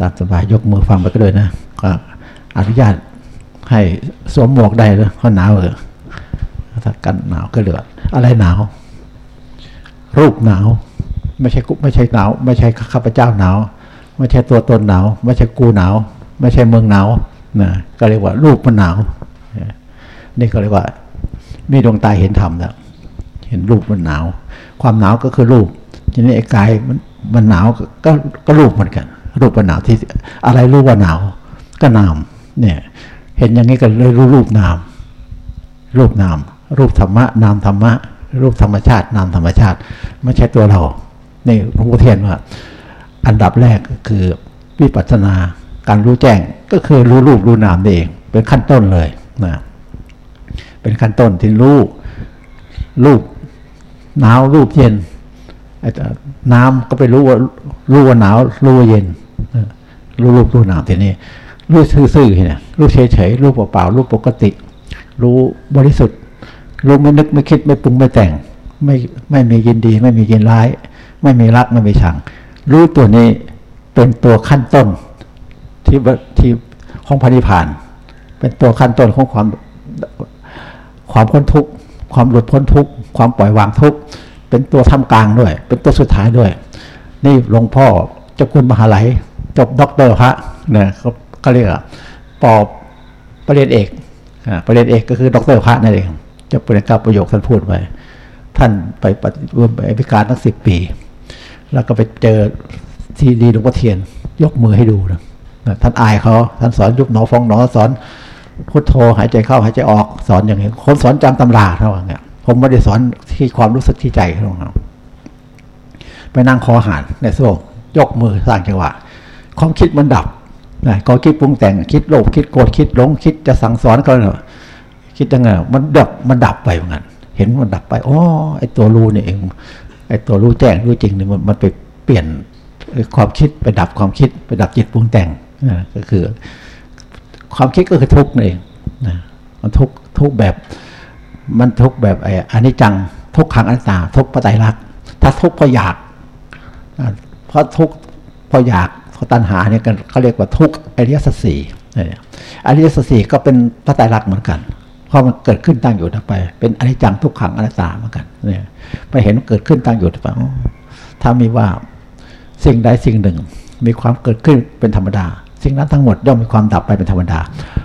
ตามสบายยกมือฟังไปก็เลยนะก็อนุญาตให้สวมหมวกได้เลยเพราะหนาวเลยถ้ากันหนาวก็เหลืออะไรหนาว รูปหนาว ไม่ใช่กุไม่ใช่หนาว ไม่ใช่ข้าพเจ้าหนาว ไม่ใช่ตัวตนหนาว ไม่ใช่กูหนาว ไม่ใช่เมืองหนาวนะก็เรียกว่า รูปมันหนาวนี่ก็เรียกว่า มีดวงตาเห็นธรรมแล้วเห็นรูปมันหนาว ความหนาวก็คือรูปทีนี้ไอ้กายมันมันหนาวก็ก็รูปเหมือนกัน รูปหนาวที่อะไรรู้ว่าหนาว ก็นามเนี่ยเห็นอย่างนี้ก็เลยรู้รูปนาม รูปนาม รูปธรรมะนามธรรมะ รูปธรรมชาติ นามธรรมชาติ ไม่ใช่ตัวเรานี่หลวงพ่อเทียนว่า อันดับแรกก็คือวิปัสสนาการรู้แจ้งก็คือรู้รูปรู้นามเอง เป็นขั้นต้นเลยนะเป็นขั้นต้นที่รู้รูปหนาวรูปเย็นน้ำก็ไปรู้ว่ารู้ว่าหนาวรู้ว่าเย็น รู้รูปรู้นามทีนี้รู้ซื่อๆเนี่ยรู้เฉยๆรู้เปล่าๆรู้ปกติ รู้บริสุทธิ์ รู้ไม่นึกไม่คิดไม่ปรุงไม่แต่ง ไม่ไม่มียินดี ไม่มียินร้าย ไม่มีรักไม่มีชัง รู้ตัวนี้เป็นตัวขั้นต้นที่ที่ของพระนิพพาน เป็นตัวขั้นต้นของความความพ้นทุกข์ความหลุดพ้นทุกข์ความปล่อยวางทุกข์เป็นตัวทำกลางด้วย เป็นตัวสุดท้ายด้วย นี่หลวงพ่อเจ้าคุณมหาไหล จบด็อกเตอร์พระเนี่ยเขาเขาเรียกปอบประเด็นเอกประเด็นเอกก็คือด็อกเตอร์พระนั่นเองจบเปรียญเก้าประโยคท่านพูดไว้ท่านไปปฏิบัติการตั้งสิบปี แล้วก็ไปเจอที่ดีหลวงพ่อเทียน ยกมือให้ดูนะท่านอายเขาท่านสอนยุบหนอฟองหนอสอนพุทโธหายใจเข้าหายใจออกสอนอย่างนี้คนสอนจำตำราเท่านั้นเนี่ยผมไม่ได้สอนที่ความรู้สึกที่ใจเท่านั้นไปนั่งคอหานในโซ่ยกมือสร้างจังหวะ ความคิดมันดับนะก็คิดปรุงแต่งคิดโลภคิดโกรธคิดหลงคิดจะสั่งสอนก็เลยคิดยังไงมันดับมันดับไปเหมือนกันเห็นมันดับไปอ๋อไอตัวรู้นี่เองไอตัวรู้แจ้งรู้จริงนี่มันมันไปเปลี่ยนความคิดไปดับความคิดไปดับจิตปรุงแต่งนะก็คือ ความคิดก็คือทุกข์นี่นะมันทุกทุกแบบ มันทุกแบบไอ้อนิจจัง ทุกขังอนัตตา ทุกปไตยรักถ้าทุกเพราะอยากเพราะทุกเพราะอยาก เพราตัณหาเนี่ยเขาเรียกว่าทุกอริยสัจสี่อริยสัจสี่ก็เป็นปไตยรักเหมือนกันเพราะมันเกิดขึ้นตั้งอยู่ไป เป็นอนิจจังทุกขังอนัตตาเหมือนกันเนี่ยไปเห็นเกิดขึ้นตั้งอยู่ไปถ้ามีว่าสิ่งใดสิ่งหนึ่ง มีความเกิดขึ้นเป็นธรรมดา สิ่งนั้นทั้งหมดย่อมมีความดับไปเป็นธรรมดา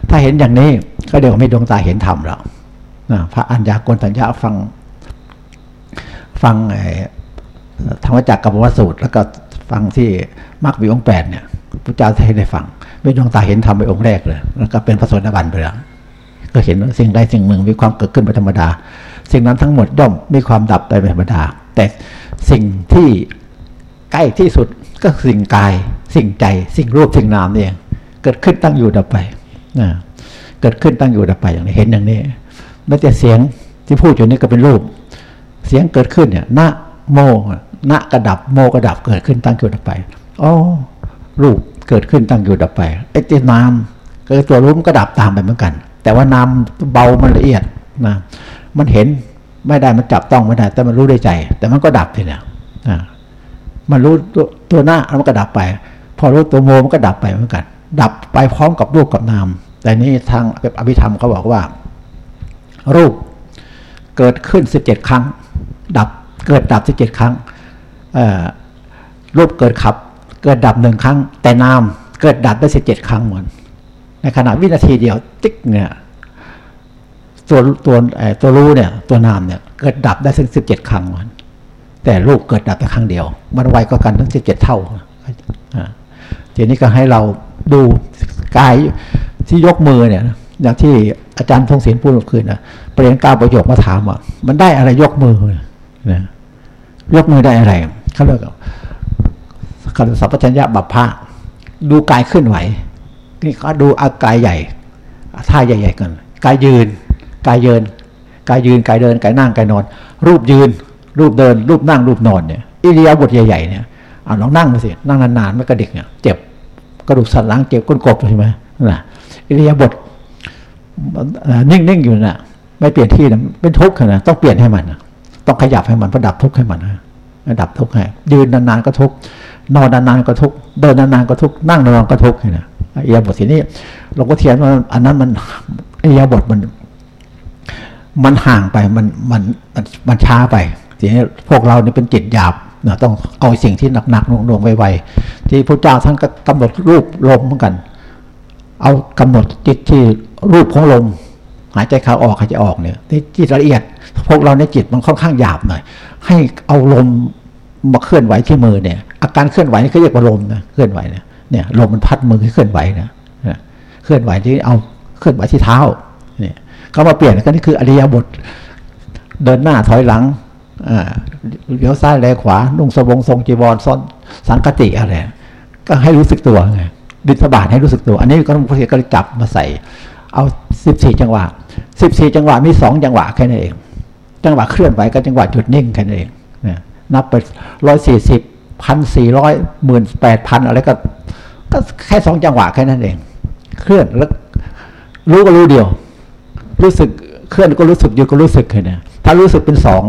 ถ้าเห็นอย่างนี้ก็เดี๋ยวมีดวงตาเห็นธรรมแล้วนะพระอัญญากรตัญญาฟังฟังธรรมจักรกับวสูตร แล้วก็ ฟังที่มรรควิองแปดเนี่ยพระเจ้าให้ได้ฟังไมีดวงตาเห็นธรรมไปองค์แรกเลยแล้วก็เป็นพระโสดาบันไปแล้วก็เห็นสิ่งใดสิ่งหนึ่งมีความเกิดขึ้นเป็นธรรมดา สิ่งนั้นทั้งหมดย่อมมีความดับไปเป็นธรรมดา แต่สิ่งที่ใกล้ที่สุดก็สิ่งกาย สิ่งใจ สิ่งรูปสิ่งนามนี่เองเกิดขึ้นตั้งอยู่ดับไปนะเกิดขึ้นตั้งอยู่ดับไปอย่างนี้เห็นอย่างนี้แม้แต่เสียงที่พูดอยู่นี่ก็เป็นรูป เสียงเกิดขึ้นเนี่ยณโม ณกระดับโมกระดับเกิดขึ้นตั้งอยู่ดับไปอ๋อรูปเกิดขึ้นตั้งอยู่ดับไปไอ้ที่นามเกิดตัวรู้มันก็ดับตามไปเหมือนกัน แต่ว่านามเบามันละเอียดนะมันเห็นไม่ได้มันจับต้องไม่ได้ แต่มันรู้ได้ใจ แต่มันก็ดับทีเนี่ยมันรู้ตัวตัวหน้ามันก็ดับไป พอรู้ตัวโมมันก็ดับไปเหมือนกัน ดับไปพร้อมกับรูปกับนาม แต่นี้ทางแบบอภิธรรมเขาบอกว่า รูปเกิดขึ้นสิบเจ็ดครั้ง ดับเกิดดับสิบเจ็ดครั้ง รูปเกิดขับ เกิดดับหนึ่งครั้ง แต่นามเกิดดับได้สิบเจ็ดครั้งเหมือน ในขณะวินาทีเดียวติ๊กเนี่ยตัวตัวตัวรู้เนี่ย ตัวนามเนี่ยเกิดดับได้ถึงสิบเจ็ดครั้งเหมือนแต่รูปเกิดดับแต่ครั้งเดียว มันไวก็กันทั้งสิบเจ็ดเท่าทีนี้ก็ให้เราดูกายที่ยกมือเนี่ยอย่างที่อาจารย์ทงศิลป์พูดเมื่อคืนนะเปลี่ยนก้าประโยคมาถามว่ามันได้อะไรยกมือนะยกมือได้อะไร เขาเรียกคำสัพพัญญะบัพพะดูกายเคลื่อนไหว นี่ก็ดูอากายใหญ่ท่าใหญ่ๆกันกายยืนกายเยินกายยืนกายเดินกายนั่งกายนอน รูปยืน รูปเดิน รูปนั่งรูปนอนเนี่ยอิริยาบถใหญ่ๆเนี่ยเอาลองนั่งมาสินั่งนานๆไม่กระดิกเนี่ยเจ็บกระดูกสันหลังเจ็บก้นกบใช่ไหมนะอิริยาบถนิ่งๆอยู่น่ะ ไม่เปลี่ยนที่นะเป็นทุกข์นะต้องเปลี่ยนให้มัน ต้องขยับให้มันเพื่อดับทุกข์ให้มันนะ ดับทุกข์ให้ยืนนานๆก็ทุกข์นอนนานๆก็ทุกข์เดินนานๆก็ทุกข์นั่งนานๆก็ทุกเนี่ยเอียบททีนี้หลวงพ่อเทียนว่าอันนั้นมันเอียบทมัน มันห่างไปมันมันมันช้าไปทีนี้พวกเราเนี่ยเป็นจิตหยาบนะต้องเอาสิ่งที่หนักๆหน่วงๆไวๆที่พระเจ้าท่านก็กำหนดรูปลมเหมือนกัน เอากำหนดจิตที่รูปของลม หายใจเข้าออกหายใจออกเนี่ยที่จิตละเอียดพวกเราในจิตมันค่อนข้างหยาบหน่อย ให้เอาลมมาเคลื่อนไหวที่มือเนี่ย อาการเคลื่อนไหวนี่เขาเรียกว่าลมนะเคลื่อนไหวเนี่ยเนี่ยลมมันพัดมือให้เคลื่อนไหวนะเคลื่อนไหวที่เอาเคลื่อนไหวที่เท้าเนี่ยเขามาเปลี่ยนก็นี่คืออริยบทเดินหน้าถอยหลังเลี้ยวซ้ายแลขวา นุ่งสบงทรงจีวรซ้อนสังกติอะไร ก็ให้รู้สึกตัวไงบิณฑบาตให้รู้สึกตัว อันนี้ก็ต้องพระเทก็จับมาใส่ เอา สิบสี่จังหวะสิบสี่จังหวะมีสองจังหวะแค่นั้นเอง จังหวะเคลื่อนไหวกับจังหวะหยุดนิ่งแค่นั้นเองนับไปร้อยสี่สิบพันสี่ร้อยหมื่นแปดพันอะไรก็ก็แค่สองจังหวะแค่นั้นเอง เคลื่อนแล้วรู้ก็รู้เดียว รู้สึกเคลื่อนก็รู้สึกอยู่ก็รู้สึกแค่นี้ถ้ารู้สึกเป็นสอง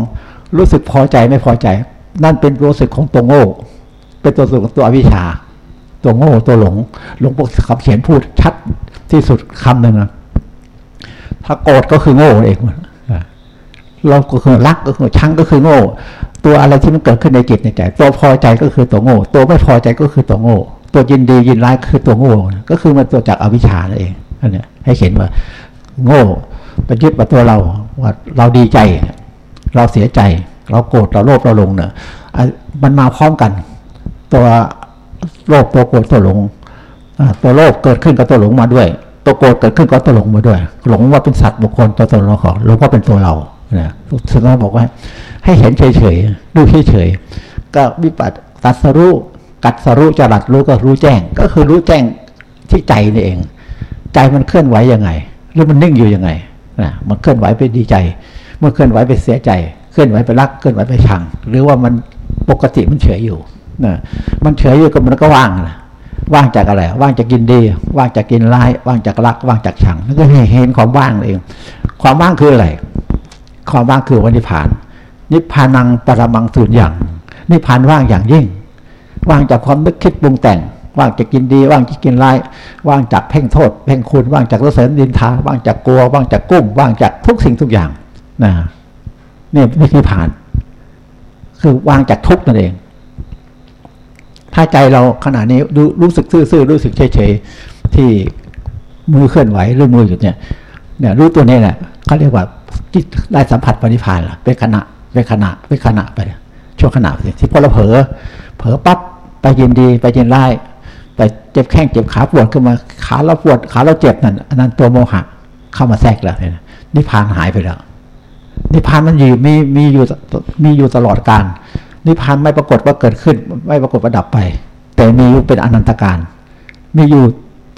รู้สึกพอใจไม่พอใจ นั่นเป็นรู้สึกของตัวโง่ เป็นตัวสึกของตัวอวิชชา ตัวโง่ตัวหลงหลวงปู่คำเขียนพูดชัดที่สุดคำหนึ่งนะ ถ้าโกรธก็คือโง่เองเราก็คือรักก็คือชังก็คือโง่ ตัวอะไรที่มันเกิดขึ้นในจิตในใจ ตัวพอใจก็คือตัวโง่ ตัวไม่พอใจก็คือตัวโง่ ตัวยินดียินร้ายคือตัวโง่ ก็คือมันตัวจากอวิชชานั่นเองอันนี้ให้เห็นว่า โง่ไปยึดมาตัวเราว่าเราดีใจ เราเสียใจ เราโกรธเราโลภเราหลงเนี่ยมันมาพร้อมกัน ตัวโลภตัวโกรธตัวหลงตัวโลภเกิดขึ้นกับตัวหลงมาด้วย ตัวโกรธเกิดขึ้นกับตัวหลงมาด้วย หลงว่าเป็นสัตว์บุคคลตัวตนเราของหลงว่าเป็นตัวเรานี่ยสุดท้ายบอกว่า ให้เห็นเฉยๆดูเฉยๆก็วิปัสตัสรู้กัดสรู้จรัดรู้ก็รู้แจ้ง ก็คือรู้แจ้งที่ใจนี่เอง ใจมันเคลื่อนไหวยังไง หรือมันนิ่งอยู่ยังไงนะมันเคลื่อนไหวไปดีใจ เมื่อเคลื่อนไหวไปเสียใจ เคลื่อนไหวไปรัก เคลื่อนไหวไปชัง หรือว่ามันปกติมันเฉยอยู่นะมันเฉยอยู่ก็มันก็ว่างนะ ว่างจากอะไร ว่างจากกินดี ว่างจากกินร้าย ว่างจากรัก ว่างจากชังนั่นก็เห็นความว่างเอง ความว่างคืออะไร ความว่างคือวันนิพพาน นิพพานังปรมังสูญอย่าง นิพพานว่างอย่างยิ่ง ว่างจากความนึกคิดปรุงแต่ง ว่างจากกินดี ว่างจากกินร้าย ว่างจากเพ่งโทษ เพ่งคุณ ว่างจากรสเสริญดินทา ว่างจากกลัว ว่างจากกุ้ม ว่างจากทุกสิ่งทุกอย่างนะนี่ไม่คือผ่าน คือว่างจากทุกนั่นเอง ถ้าใจเราขณะนี้ดูรู้สึกซื่อๆรู้สึกเฉยๆที่มือเคลื่อนไหวหรือมือหยุดเนี่ยเนี่ยรู้ตัวนี้แหละเขาเรียกว่าที่ได้สัมผัสปณิพานล่ะเป็นขณะเป็นขณะเป็นขณะไปช่วงขณะที่พอเราเผลอเผลอปั๊บไปยินดีไปยินไล่ไปเจ็บแข้งเจ็บขาปวดขึ้นมาขาเราปวดขาเราเจ็บนั่นอันนั้นตัวโมหะเข้ามาแทรกแล้วนิพพานหายไปแล้วนิพพานมันอยู่มีมีอยู่มีอยู่ตลอดการ นิพพานไม่ปรากฏว่าเกิดขึ้น ไม่ปรากฏว่าดับไป แต่มีอยู่เป็นอนันตการ มีอยู่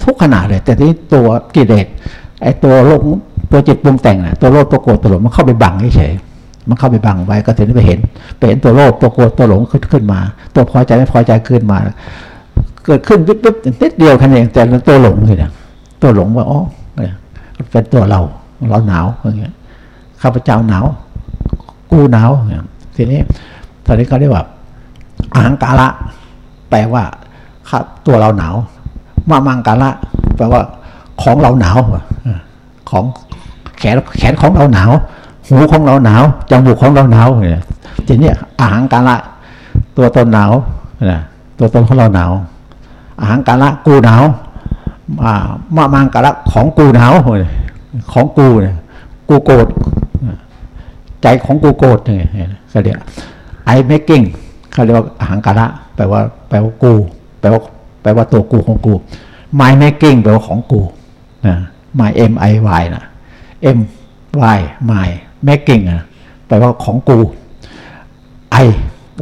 ทุกขณะเลย แต่ที่ตัวกิเลสไอ้ตัวโลกตัวจิตปรุงแต่งน่ะตัวโลภตัวโกรธตัวหลงมันเข้าไปบังเฉยมันเข้าไปบังไว้ก็ถึงได้ไปเห็นไปเห็นตัวโลภตัวโกรธตัวหลงขึ้นขึ้นมา ตัวพอใจไม่พอใจขึ้นมา เกิดขึ้นวิบวิบนิดเดียวแค่นี้แต่ตัวหลงเลยนะตัวหลงว่าอ๋อเป็นตัวเราเราหนาวอย่างเงี้ยข้าพเจ้าหนาว กูหนาวทีนี้ ตอนนี้เขาเรียกว่าอาหังกาละแปลว่าตัวเราหนาวมามังกาละแปลว่าของเราหนาวของแขนแขนของเราหนาว หูของเราหนาวจมูกของเราหนาวเนี่ยทีนี้อาหังกาละตัวตนหนาวนะตัวตนของเราหนาวอาหังกาละกูหนาวมามังกาละของกูหนาวของกูเนี่ยกูโกรธใจของกูโกรธเนี่ยเขาเรียก ไอเมกกิ้งเขาเรียกว่าอาหางการะแปลว่าแปลว่ากู แปลว่าแปลว่าตัวกูของกู my making แปลว่าของกูนะ my m i y นะ m y my making นะแปลว่าของกู i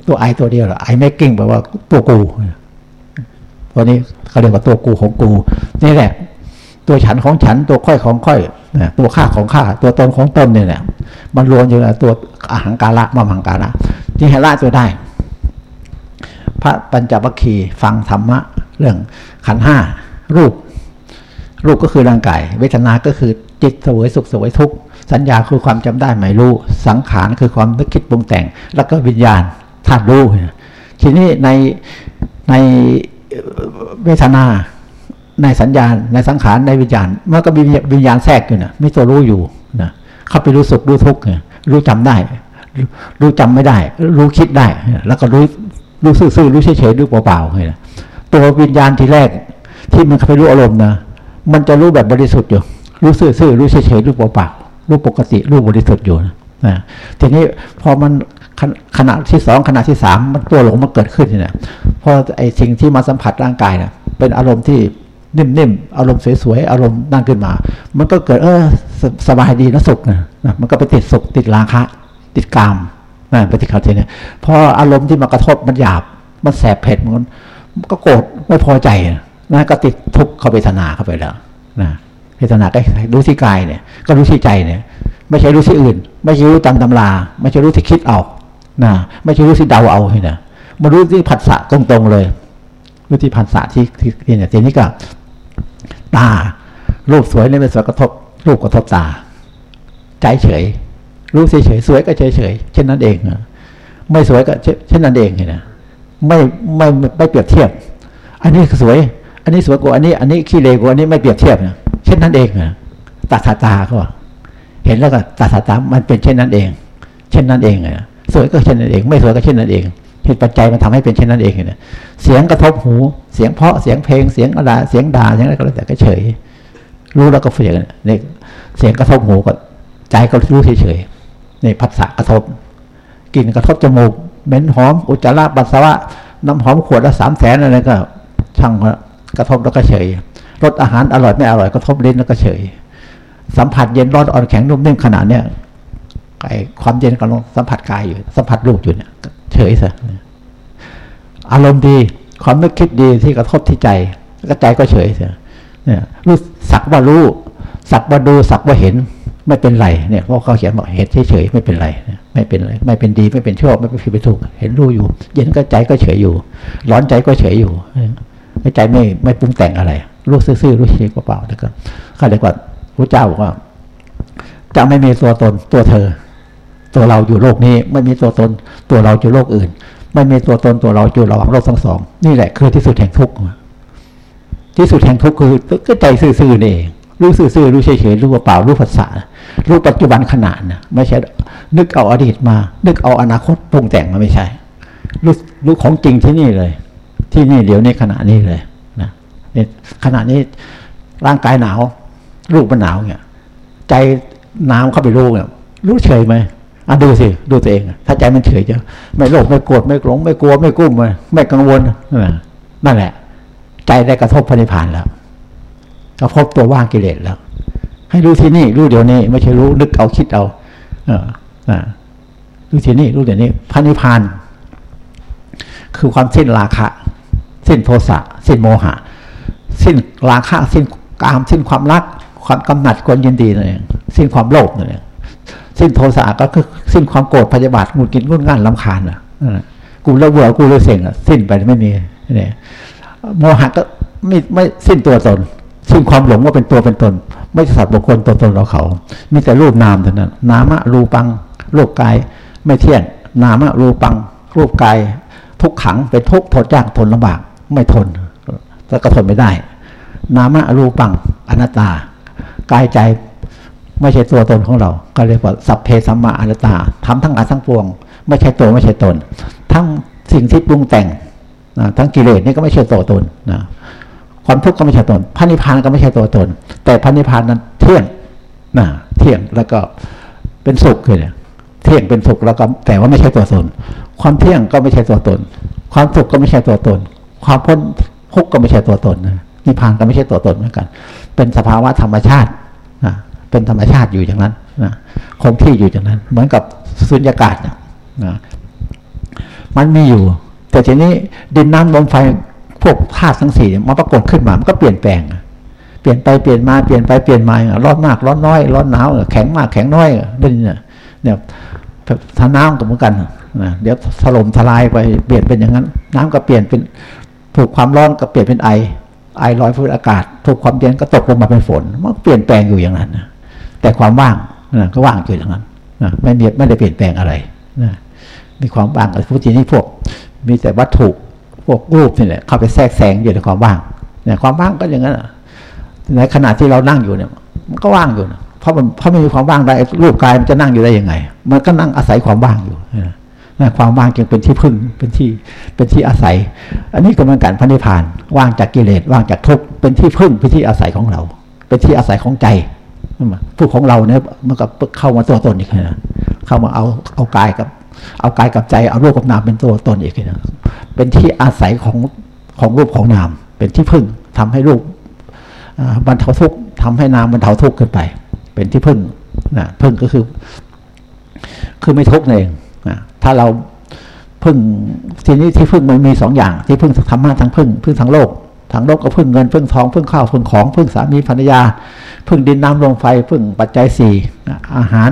ตัวไอตัวเดียวหรอไอ making แปลว่าตัวกูตัวนี้เขาเรียกว่าตัวกูของกู นี่แหละ ตัวฉันของฉันตัวค่อยของค่อยนะตัวข้าของข้าตัวตนของตนเนี่ยแหละมันรวมอยู่ในตัวอาหางการะมามังการะ ที่ให้ละตัวได้ พระปัญจวัคคีย์ฟังธรรมะ เรื่องขันห้ารูป รูปก็คือร่างกาย เวทนา ก็คือจิตสวยสุขสวยทุกข์สัญญาคือความจำได้ไม่รู้ สังขารคือความนึกคิดปรุงแต่ง แล้วก็วิญญาณธาตุรู้ทีนี้ในในเวทนาในสัญญาณในสังขารในวิญญาณมันก็มีวิญญาณแทรกอยู่นะมีตัวรู้อยู่นะเข้าไปรู้สุขรู้ทุกข์รู้จำได้ รู้จำไม่ได้ รู้คิดได้ แล้วก็รู้รู้ซื่อๆรู้เฉยๆรู้เปล่าๆเลยนะตัววิญญาณที่แรกที่มันไปรู้อารมณ์นะมันจะรู้แบบบริสุทธิ์อยู่ รู้ซื่อๆรู้เฉยๆรู้เปล่าๆรู้ปกติรู้บริสุทธิ์อยู่นะทีนี้พอมันขณะที่สองขณะที่สามมันตัวหลงมันเกิดขึ้นเนี่ยพอไอ้สิ่งที่มาสัมผัสร่างกายเนี่ยเป็นอารมณ์ที่นิ่มๆ อารมณ์สวยๆ อารมณ์นั่งขึ้นมา มันก็เกิดเออสบายดีนะสุขนะ มันก็ไปติดสุขติดราคะ ติดกามนะไปติดขัดทีเนี่พออารมณ์ที่มากระทบมันหยาบ มันแสบเผ็ดมันก็โกรธไม่พอใจนะก็ติดทุกข์เข้าไปทนาเข้าไปแล้วนะเวทนาก็รู้ที่กายเนี่ย ก็รู้ที่ใจเนี่ย ไม่ใช่รู้ที่อื่น ไม่ใช่รู้ตามตำรา ไม่ใช่รู้ที่คิดเอานะไม่ใช่รู้ที่เดาเอาเนะมารู้ที่ผัสสะตรงๆเลยรู้ที่ผัสสะที่ที่เนี่ยทีนี้ก็ ตารูปสวยในเป็นสวยกระทบ รูปกระทบตา ใจเฉย รู้เฉยๆสวยก็เฉยเฉยเช่นนั้นเองไม่สวยก็เช่นนั้นเองเห็นไหมไม่ไม่ไม่เปรียบเทียบ อันนี้สวย อันนี้สวยกว่าอันนี้ อันนี้ขี้เลกว่าอันนี้ไม่เปรียบเทียบนะเช่นนั้นเองนะตาตาตาเขาเห็นแล้วก็ตาตาตามันเป็นเช่นนั้นเอง เช่นนั้นเองนะสวยก็เช่นนั้นเอง ไม่สวยก็เช่นนั้นเองเหตุปัจจัยมันทำให้เป็นเช่นนั้นเองเนี่ยเสียงกระทบหู เสียงเพาะ เสียงเพลง เสียงอะไรเสียงด่า เสียงอะไรก็แล้วแต่ก็เฉย รู้แล้วก็เสียเนี่ยเสียงกระทบหูก็ใจก็รู้เฉยๆ นผัสสะกระทบกลิ่นกระทบจมูกเหม็นหอมอุจจาระปัสสาวะน้ำหอมขวดละสามแสนอะไรก็ ช่างกระทบแล้วก็เฉยรสอาหารอร่อยไม่อร่อยกระทบลิ้นแล้วก็เฉย สัมผัสเย็นร้อนอ่อนแข็งนุ่มนิ่มขนาดเนี้ยไอความเย็นกำลังสัมผัสกายอยู่สัมผัสรูปอยู่เนี่ยเฉยซะอารมณ์ดีความนึกคิดดีที่กระทบที่ใจก็ใจก็เฉยเสียเนี่ยรู้สักว่ารู้ สักว่าดูสักว่าเห็น ไม่เป็นไรเนี่ยเพราะเขาเขียนบอกเห็นเฉยๆไม่เป็นไรไม่เป็นไรไม่เป็นดีไม่เป็นชั่วไม่เป็นผิดเป็นถูก เห็นรู้อยู่ เย็นก็ใจก็เฉยอยู่ ร้อนใจก็เฉยอยู่ไม่ใจไม่ไม่ปรุงแต่งอะไร รู้ซื่อๆรู้เฉยเปล่าๆแล้วก็ข้าเรียกว่าพระเจ้าบอกว่าจะไม่มีตัวตนตัวเธอ ตัวเราอยู่โลกนี้ ไม่มีตัวตนตัวเราอยู่โลกอื่น ไม่มีตัวตนตัวเราอยู่ระหว่างโลกทั้งสอง นี่แหละคือที่สุดแห่งทุกข์ที่สุดแห่งทุกข์คือก็ใจซื่อๆนี่เอง รู้ซื่อๆรู้เฉยๆรู้เปล่ารู้ภาษารู้ปัจจุบันขณะนะไม่ใช่ นึกเอาอดีตมา นึกเอาอนาคตปรุงแต่งมาไม่ใช่ รู้รู้ของจริงที่นี่เลย ที่นี่เดี๋ยวนี้ขณะนี้เลยนะขณะนี้ร่างกายหนาว รูปมันหนาวเนี่ย ใจน้ำเข้าไปรู้เนี่ยรู้เฉยไหมอะดูสิดูตัวเอง ถ้าใจมันเฉยจะไม่โลภไม่โกรธไม่หลงไม่กลัวไม่กุ้มไม่กังวลนั่นแหละ ใจได้กระทบพระนิพพานแล้ว กระทบตัวว่างกิเลสแล้ว ให้รู้ที่นี่รู้เดี๋ยวนี้ ไม่ใช่รู้นึกเอาคิดเอา เออรู้ที่นี่รู้เดี๋ยวนี้พระนิพพานคือความสิ้นราคะ สิ้นโทสะสิ้นโมหะ สิ้นราคะ สิ้นกาม สิ้นความรัก ความกำหนัดความยินดีนั่นเองสิ้นความโลภนั่นเองสิ้นโทสะก็คือสิ้นความโกรธพยาบาทงุนกินงุนง่านลำคาญอะกูเลิกเบื่อกูเลิกเสี่ยงอะสิ้นไปไม่มีเนี่ยโมหะก็ไม่ไม่สิ้นตัวตน สิ้นความหลงว่าเป็นตัวเป็นตน ไม่ใช่สัตว์บุคคลตัวตนเราเขา มีแต่รูปนามเท่านั้น นามะรูปังรูปกายไม่เที่ยงนามะรูปัง รูปกาย ทุกขังเป็นทุกข์ทนยากทนลำบากไม่ทนแล้วก็ทนไม่ได้ นามะรูปังอนัตตากายใจไม่ใช่ตัวตนของเรา ก็เรียกว่าสัพเพสัมมาอนัตตาทำทั้งอาทั้งปวง ไม่ใช่ตัวไม่ใช่ตน ทั้งสิ่งที่ปรุงแต่งทั้งกิเลสนี่ก็ไม่ใช่ตัวตนนะ ความทุกข์ก็ไม่ใช่ตนพระนิพพานก็ไม่ใช่ตัวตน แต่พระนิพพานนั้นเที่ยงนะเที่ยงแล้วก็เป็นสุขเลยเที่ยงเป็นสุขแล้วก็แต่ว่าไม่ใช่ตัวตน ความเที่ยงก็ไม่ใช่ตัวตน ความสุขก็ไม่ใช่ตัวตน ความพ้นทุกข์ก็ไม่ใช่ตัวตนนะนิพพานก็ไม่ใช่ตัวตนเหมือนกัน เป็นสภาวะธรรมชาตินะเป็นธรรมชาติอยู่อย่างนั้นนะคงที่อยู่อย่างนั้น เหมือนกับสุญญากาศนะนะมันมีอยู่ แต่ทีนี้ดินน้ำลมไฟ วกธาตุทั้งสี่มันปรากฏขึ้นมา มันก็เปลี่ยนแปลง เปลี่ยนไปเปลี่ยนมาเปลี่ยนไปเปลี่ยนมาร้อนมากร้อนน้อยร้อนหนาวแข็งมากแข็งน้อยเนี่ยเนี่ยถ้าน้ำก็เหมือนกันนะเดี๋ยวถล่มทลายไปเปลี่ยนเป็นอย่างนั้น น้ำก็เปลี่ยนเป็นถูกความร้อนก็เปลี่ยนเป็นไอ ไอลอยพื้นอากาศ ถูกความเย็นก็ตกลงมาเป็นฝน มันเปลี่ยนแปลงอยู่อย่างนั้นนะแต่ความว่างนะก็ว่างอยู่อย่างนั้นนะไม่มีไม่ได้เปลี่ยนแปลงอะไรนะมีความว่างกับพุทธินี่พวก มีแต่วัตถุ พวกรูปนี่แหละเข้าไปแทรกแซงอยู่ในความว่างเนี่ยความว่างก็อย่างนั้นในขณะที่เรานั่งอยู่เนี่ย มันก็ว่างอยู่นะเพราะมันเพราะไม่มีความว่างได้รูปกายมันจะนั่งอยู่ได้ยังไง มันก็นั่งอาศัยความว่างอยู่นะความว่างจึงเป็นที่พึ่งเป็นที่เป็นที่อาศัย อันนี้ก็เหมือนกันพระนิพพาน ว่างจากกิเลสว่างจากทุกข์เป็นที่พึ่งเป็นที่อาศัยของเรา เป็นที่อาศัยของใจผู้ของเราเนี่ยมันก็เข้ามาตัวตนอีกนะเข้ามาเอาเอากายกับ เอากายกับใจเอารูปกับนามเป็นตัวตนอีกนะเป็นที่อาศัยของของรูปของนาม เป็นที่พึ่งทำให้รูปบรรเทาทุกข์ทำให้นามบรรเทาทุกข์ขึ้นไป เป็นที่พึ่งนะพึ่งก็คือ คือไม่ทุกข์เองนะถ้าเราพึ่งทีนี้ที่พึ่งมันมีสองอย่าง ที่พึ่งธรรมะทั้งพึ่งพึ่งทั้งโลกทางโลกก็พึ่งเงินพึ่งทองพึ่งข้าวพึ่งของพึ่งสามีภรรยา พึ่งดินน้ำลมไฟพึ่งปัจจัยสี่อาหาร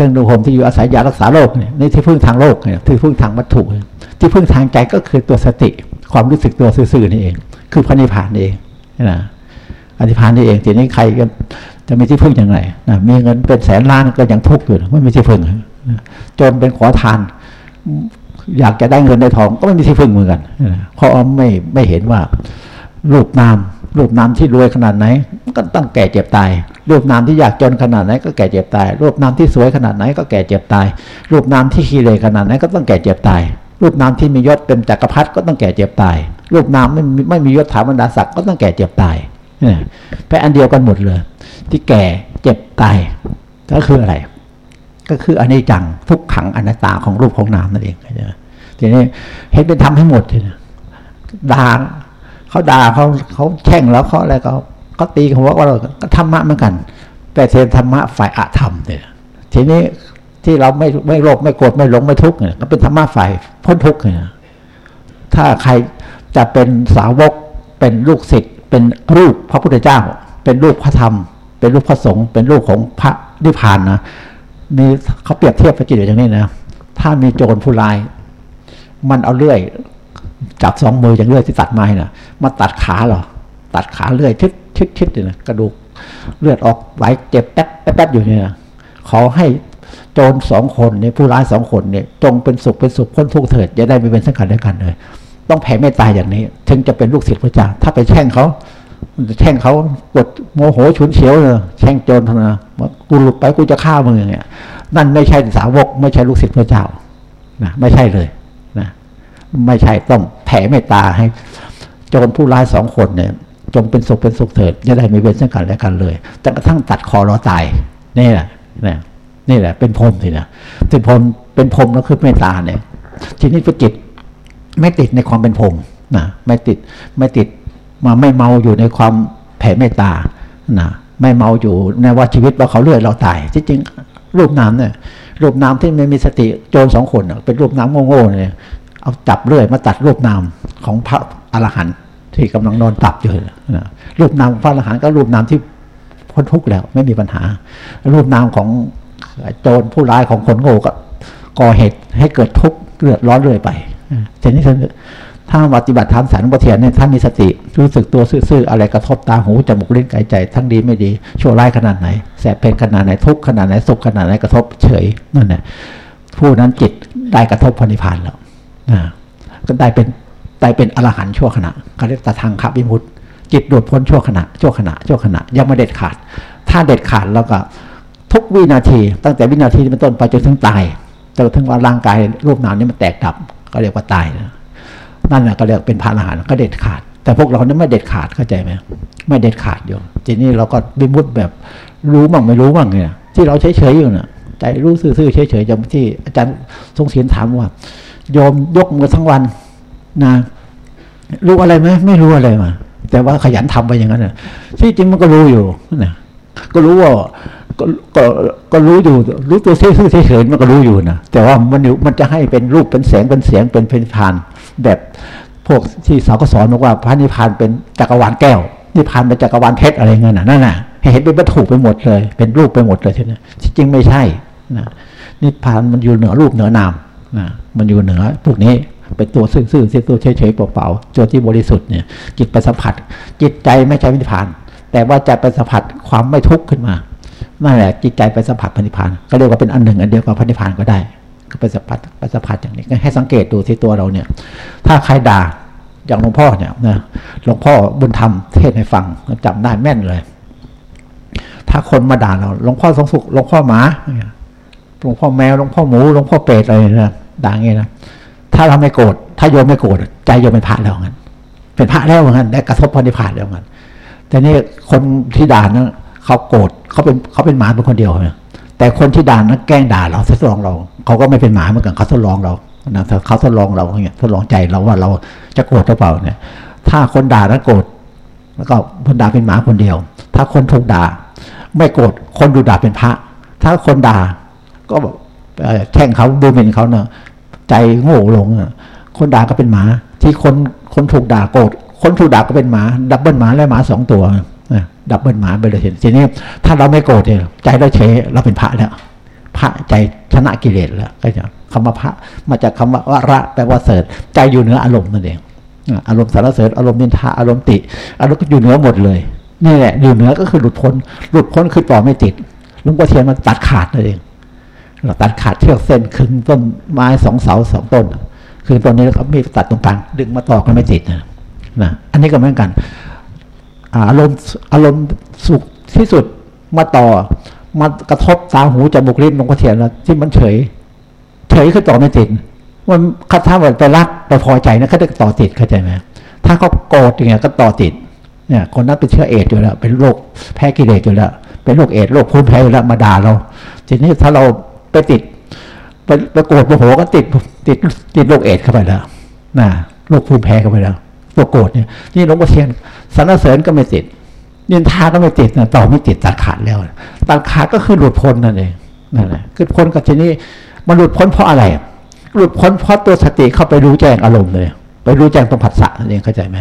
เครื่องดูห่มที่อยู่อาศัยยารักษาโรคเนี่ยนี่ที่พึ่งทางโลกเนี่ยที่พึ่งทางวัตถุ ที่พึ่งทางใจก็คือตัวสติความรู้สึกตัวซื่อๆนี่เอง คือพระนิพพานเองนะอธิพานนี่เองทีนี้ใครก็จะมีที่พึ่งอย่างไรนะมีเงินเป็นแสนล้านก็ยังทุกข์อยู่ไม่มีที่พึ่งจนเป็นขอทาน อยากจะได้เงินได้ทองก็ไม่มีที่พึ่งเหมือนกันเพราะไม่ไม่เห็นว่ารูปนาม รูปนามที่รวยขนาดไหนก็ต้องแก่เจ็บตาย รูปนามที่อยากจนขนาดไหนก็แก่เจ็บตาย รูปนามที่สวยขนาดไหนก็แก่เจ็บตาย รูปนามที่ขี้เลขนาดไหนก็ต้องแก่เจ็บตาย รูปนามที่มียศเป็นจักรพรรดิก็ต้องแก่เจ็บตาย รูปนามไม่ไม่มียศถาบรรดาศักดิ์ก็ต้องแก่เจ็บตายไปอันเดียวกันหมดเลย ที่แก่เจ็บตายก็คืออะไร ก็คืออนนี้จังทุกขังอนัตตาของรูปของนามนั่นเองทีนี้เห็นเป็นทำให้หมดเลยด่า เขาด่าเขาเขาแช่งแล้วเขาอะไรก็เขาตีเขาว่าเราก็ธรรมะเหมือนกัน แต่เทนธรรมะฝ่ายอธรรมเนี่ย ทีนี้ที่เราไม่ไม่โลภไม่โกรธไม่หลงไม่ทุกข์เนี่ยก็เป็นธรรมะฝ่ายพ้นทุกข์เนี่ยถ้าใครจะเป็นสาวกเป็นลูกศิษย์เป็นรูปพระพุทธเจ้า เป็นรูปพระธรรม เป็นรูปพระสงฆ์เป็นรูปของพระนิพพานนะมีเขาเปรียบเทียบพระจิตอย่างนี้นะถ้ามีโจรผู้ร้าย มันเอาเลื่อย จับสองมืออย่างเลื่อยที่ตัดไม้นะมาตัดขาเหรอตัดขาเลื่อยชิดชิดชิดเลยนะกระดูกเลือดออกไหลเจ็บแป๊บแป๊บอยู่เนี่ยขอให้โจรสองคนเนี่ยผู้ร้ายสองคนเนี่ยจงเป็นสุขเป็นสุขพ้นทุกข์เถิดจะได้ไม่เป็นสังกัดด้วยกันเลย ต้องแผ่เมตตาอย่างนี้ ถึงจะเป็นลูกศิษย์พระเจ้าถ้าไปแช่งเขาแช่งเขากดโมโหฉุนเฉียวเลยแช่งโจรทนะกูหลุดไปกูจะฆ่ามึงอย่างเงี้ยนั่นไม่ใช่สาวก ไม่ใช่ลูกศิษย์พระเจ้านะไม่ใช่เลย ไม่ใช่ต้องแผ่เมตตาให้ โจรผู้ร้ายสองคนเนี่ย จงเป็นสุขเป็นสุขเถิดจะได้ไม่เป็นสังกัดและกันเลยจนกระทั่งตัดคอเราตายนี่แหละนี่นี่แหละ เป็นพรมสินะเป็นพรมเป็นพรมแล้วคือเมตตาเนี่ย ทีนี้ก็จิตไม่ติดในความเป็นพรมนะไม่ติดไม่ติดมาไม่เมาอยู่ในความแผ่เมตตานะไม่เมาอยู่ในว่าชีวิตว่าเขาเลือดเราตายที่จริงรูปน้ำเนี่ยรูปน้ำที่ไม่มีสติโจรสองคนเป็นรูปน้ำโง่ๆเนี่ย เอาจับเลื่อยมาตัดรูปน้ำของพระอรหันต์ที่กำลังนอนตับอยู่นะรูปน้ำของพระอรหันต์ก็รูปน้ำที่พ้นทุกข์แล้ว ไม่มีปัญหา รูปน้ำของโจรผู้ร้ายของคนโง่ก็ก่อเหตุให้เกิดทุกข์เลือดร้อนเรื่อยไปทีนี้ถ้าปฏิบัติธรรมสารบัเทียนเนี่ยท่านมีสติ รู้สึกตัวซื่อๆอะไรกระทบตาหูจมูกลิ้นกายใจ ทั้งดีไม่ดีชั่วร้ายขนาดไหน แสบเป็นขนาดไหนทุกขนาดไหนสุขขนาดไหนกระทบเฉยนั่นแหละผู้นั้นจิตได้กระทบพระนิพพานแล้ว ก็ได้เป็นได้เป็นอรหันต์ชั่วขณะเขาเรียกตาทางขับวิมุตจิตหลุดพ้นชั่วขณะชั่วขณะชั่วขณะยังไม่เด็ดขาด ถ้าเด็ดขาดแล้วก็ทุกวินาที ตั้งแต่วินาทีเป็นต้นไปจนถึงตายจนถึงว่าร่างกายรูปนามนี้มันแตกดับ ก็เรียกว่าตายนะนั่นแหละก็เรียกเป็นพระอรหันต์ก็เด็ดขาด แต่พวกเรานั้นไม่เด็ดขาดเข้าใจไหมไม่เด็ดขาดอยู่ทีนี้เราก็บิมุดแบบรู้บ้างไม่รู้บ้างเนี่ยที่เราเฉยๆอยู่เนี่ยใจรู้ซื่อๆเฉยๆอย่างที่อาจารย์ทรงเสียนถามว่า โยมยกมือทั้งวันนะรู้อะไรไหมไม่รู้อะไรมาแต่ว่าขยันทำไปอย่างนั้นน่ะที่จริงมันก็รู้อยู่นะก็รู้ว่าก็ก็รู้อยู่ รู้ตัวเฉยเฉยมันก็รู้อยู่นะแต่ว่ามันมันจะให้เป็นรูปเป็นแสงเป็นเสียงเป็นเพนพาน แบบพวกที่สาวก็สอนบอกว่าพระนิพพานเป็นจักรวาลแก้วนิพพานเป็นจักรวาลเพชรอะไรเงี้ยนะนั่นน่ะให้เห็นเป็นวัตถุไปหมดเลย เป็นรูปไปหมดเลยทีนี้ที่จริงไม่ใช่นะนิพพานมันอยู่เหนือรูปเหนือนาม นะมันอยู่เหนือพวกนี้เป็นตัวซื่อๆตัวเฉยๆเปล่าๆตัวที่บริสุทธิ์เนี่ย จิตไปสัมผัส จิตใจไม่ใช่นิพพาน แต่ว่าจะไปสัมผัสความไม่ทุกข์ขึ้นมานั่นแหละจิตใจไปสัมผัสพันิพานก็เรียกว่าเป็นอันหนึ่งอันเดียวกับพันิพานก็ได้ ก็ไปสัมผัสไปสัมผัสอย่างนี้ให้สังเกตดูที่ตัวเราเนี่ย ถ้าใครด่าอย่างหลวงพ่อเนี่ยนะหลวงพ่อบุญธรรมเทศให้ฟังจำได้แม่นเลย ถ้าคนมาด่าเราหลวงพ่อทรงสุขหลวงพ่อหมา หลวงพ่อแมวหลวงพ่อหมูหลวงพ่อเป็ดอะไรนะด่างี้นะถ้าเราไม่โกรธถ้าโยมไม่โกรธใจโยมเป็นพระแล้วงั้นเป็นพระแล้วงั้นได้กระทบพระนิพพานแล้วงั้นแต่นี่คนที่ด่านั้นเขาโกรธเขาเป็นเขาเป็นหมาเป็นคนเดียวนะแต่คนที่ด่านั้นแกล้งด่าเราทดลองเราเขาก็ไม่เป็นหมาเหมือนกันเขาทดลองเรานะเขาทดลองเราอย่างเงี้ยทดลองใจเราว่าเราจะโกรธหรือเปล่าเนี่ย ถ้าคนด่านั้นโกรธแล้วก็คนด่าเป็นหมาคนเดียว ถ้าคนถูกด่า ไม่โกรธคนดูด่าเป็นพระ ถ้าคนด่า ก็บอกแช่งเขาดูหมิ่นเขาเนาะใจโง่ลงคนด่าก็เป็นหมา ที่คนคนถูกด่าโกรธคนถูกด่าก็เป็นหมาดับเบิลหมาและหมาสองตัวดับเบิลหมาไปเลยเห็นทีนี้ถ้าเราไม่โกรธเนี่ยใจเราเฉยเราเป็นพระแล้วพระใจชนะกิเลสแล้วก็จะคำว่าพระมาจากคำว่าวระแปลว่าเสริฐใจอยู่เหนืออารมณ์นั่นเองอารมณ์สารเสริฐอารมณ์นินทาอารมณ์ติ อารมณ์ก็อยู่เหนือหมดเลยนี่แหละอยู่เหนือก็คือหลุดพ้น หลุดพ้นคือต่อไม่ติดลุงพ่อเทียนมันตัดขาดนั่นเอง เราตัดขาดเชือกเส้นขึงต้นไม้สองเสาสองต้นคือต้นนี้แล้วก็มีตัดตรงกลางดึงมาต่อกันไม่ติดนะนะอันนี้ก็เหมือนกันอารมณ์อารมณ์สุขที่สุดมาต่อมากระทบตาหูจมูกลิ้นลงกระเทียนแล้วที่มันเฉย เฉยคือต่อไม่ติดมันถ้ามันไปรักไปพอใจนะเขาจะต่อติดเข้าใจไหมถ้าเขาโกรธอย่างเงี้ยก็ต่อติดเนี่ยคนนั้นเป็นเชื้อเอดอยู่แล้ว เป็นโรคแพ้กิเลสอยู่แล้ว เป็นโรคเอดโรคภูมิแพ้อยู่แล้วมาด่าเราทีนี้ถ้าเรา ไปติดไปไปโกรธโมโหก็ติดติดติดโรคเอดเข้าไปแล้วนะโรคภูมิแพ้เข้าไปแล้วตัวโกรธเนี่ยนี่หลวงพ่อเทียนสรรเสริญก็ไม่ติดนินทาก็ไม่ติดนะต่อไม่ติดตัดขาดแล้วตัดขาดก็คือหลุดพ้นนั่นเองนั่นแหละคือพ้นกับทีนี้มันหลุดพ้นเพราะอะไร หลุดพ้นเพราะตัวสติเข้าไปรู้แจ้งอารมณ์เลย ไปรู้แจ้งตรงผัสสะนั่นเองเข้าใจไหม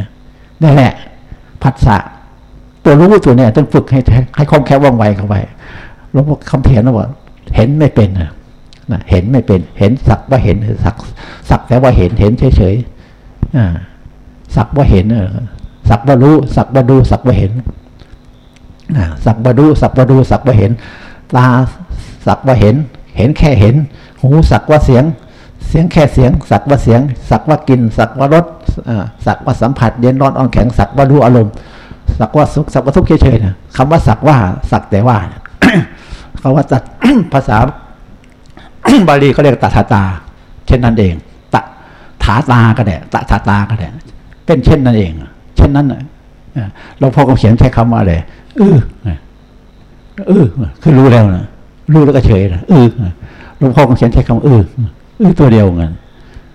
นั่นแหละผัสสะตัวรู้ตัวเนี้ยต้องฝึกให้ให้คล่องแคล่วว่องไวเข้าไปหลวงพ่อคำเพียรนะว่า เห็นไม่เป็นนะเห็นไม่เป็น เห็นสักว่าเห็นสักสักแต่ว่าเห็นเห็นเฉยๆสักว่าเห็นสักว่ารู้สักว่าดูสักว่าเห็นสักว่าดูสักว่าดูสักว่าเห็น ตาสักว่าเห็น เห็นแค่เห็น หูสักว่าเสียง เสียงแค่เสียง สักว่าเสียง สักว่ากิน สักว่ารสสักว่าสัมผัสเย็นร้อนอ่อนแข็งสักว่ารู้อารมณ์สักว่าสุขสักว่าทุกข์เฉยๆนะคำว่าสักว่าสักแต่ว่า คำว่าจัดภาษาบาลีเขาเรียกตถาตา เช่นนั้นเองตถาตาก็ได้ตถาตาก็ได้เป็นเช่นนั้นเอง เช่นนั้นหลวงพ่อก็เขียนใช้คำว่าอะไรเออเออคือรู้แล้วนะรู้แล้วก็เฉยนะเออหลวงพ่อก็เขียนใช้คำเออเออตัวเดียวเงิน